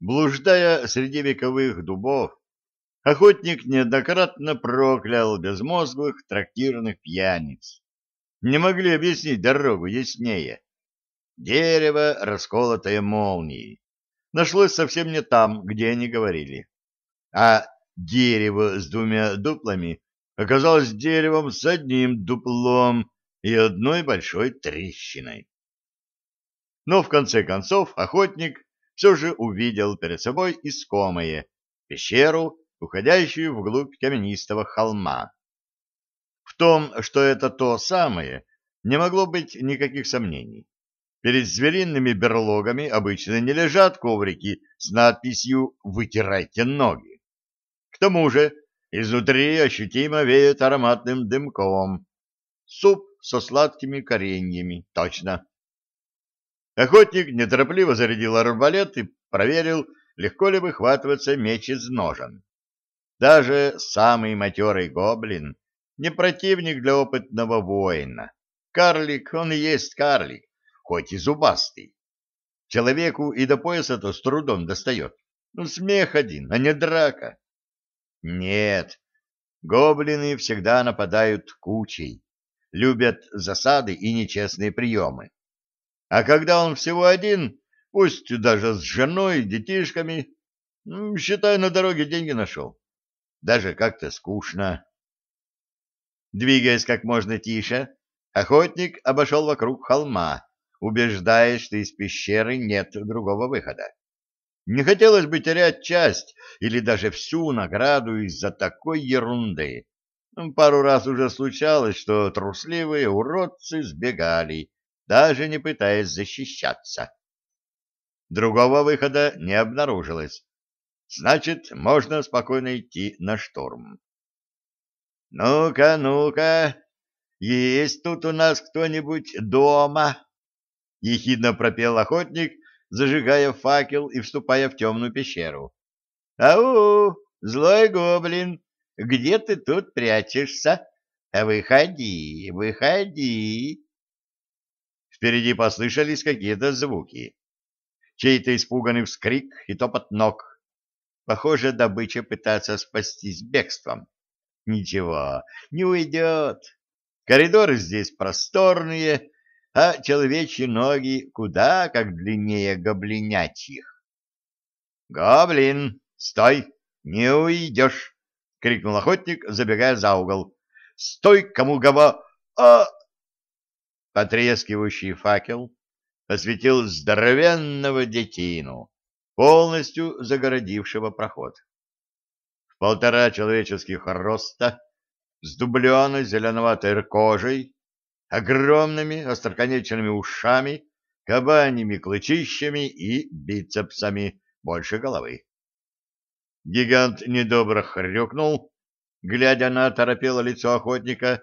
Блуждая среди вековых дубов, охотник неоднократно проклял безмозглых трактирных пьяниц. Не могли объяснить дорогу яснее. Дерево, расколотое молнией, нашлось совсем не там, где они говорили. А дерево с двумя дуплами оказалось деревом с одним дуплом и одной большой трещиной. Но в конце концов охотник все же увидел перед собой искомое пещеру, уходящую вглубь каменистого холма. В том, что это то самое, не могло быть никаких сомнений. Перед звериными берлогами обычно не лежат коврики с надписью «Вытирайте ноги». К тому же изнутри ощутимо веет ароматным дымком. Суп со сладкими кореньями, точно. Охотник неторопливо зарядил арбалет и проверил, легко ли выхватывается меч из ножен. Даже самый матерый гоблин не противник для опытного воина. Карлик, он и есть карлик, хоть и зубастый. Человеку и до пояса-то с трудом достает. Ну, смех один, а не драка. Нет, гоблины всегда нападают кучей, любят засады и нечестные приемы. А когда он всего один, пусть даже с женой, детишками, считай, на дороге деньги нашел. Даже как-то скучно. Двигаясь как можно тише, охотник обошел вокруг холма, убеждаясь, что из пещеры нет другого выхода. Не хотелось бы терять часть или даже всю награду из-за такой ерунды. Пару раз уже случалось, что трусливые уродцы сбегали, даже не пытаясь защищаться. Другого выхода не обнаружилось. Значит, можно спокойно идти на штурм. «Ну-ка, ну-ка, есть тут у нас кто-нибудь дома?» — ехидно пропел охотник, зажигая факел и вступая в темную пещеру. «Ау, злой гоблин, где ты тут прячешься? Выходи, выходи!» Впереди послышались какие-то звуки. Чей-то испуганный вскрик и топот ног. Похоже, добыча пытается спастись бегством. Ничего, не уйдет. Коридоры здесь просторные, а человечьи ноги куда как длиннее гоблинячьих. «Гоблин, стой! Не уйдешь!» — крикнул охотник, забегая за угол. «Стой, кому гова! А!» Потрескивающий факел осветил здоровенного детину, полностью загородившего проход. В полтора человеческих роста, с дубленой зеленоватой кожей, огромными остроконечными ушами, кабаньими клычищами и бицепсами больше головы. Гигант недобро хрюкнул, глядя на торопело лицо охотника,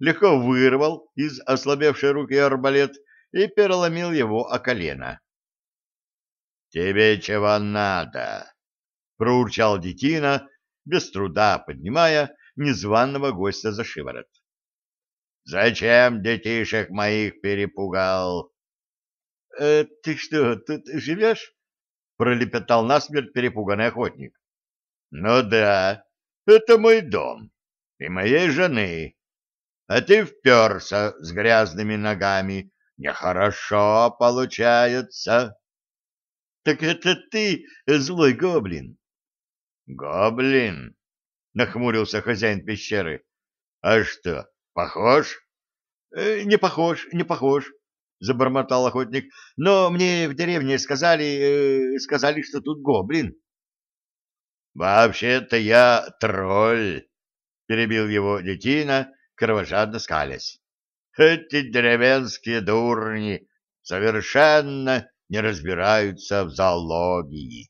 легко вырвал из ослабевшей руки арбалет и переломил его о колено. — Тебе чего надо? — проурчал детина, без труда поднимая незваного гостя за шиворот. — Зачем детишек моих перепугал? «Э, — Ты что, тут живешь? — пролепетал насмерть перепуганный охотник. — Ну да, это мой дом и моей жены а ты вперся с грязными ногами. Нехорошо получается. — Так это ты, злой гоблин? — Гоблин? — нахмурился хозяин пещеры. — А что, похож? «Э, — Не похож, не похож, — забормотал охотник. — Но мне в деревне сказали, э, сказали, что тут гоблин. — Вообще-то я тролль, — перебил его детина, кровожадно скалясь. Эти деревенские дурни совершенно не разбираются в зоологии.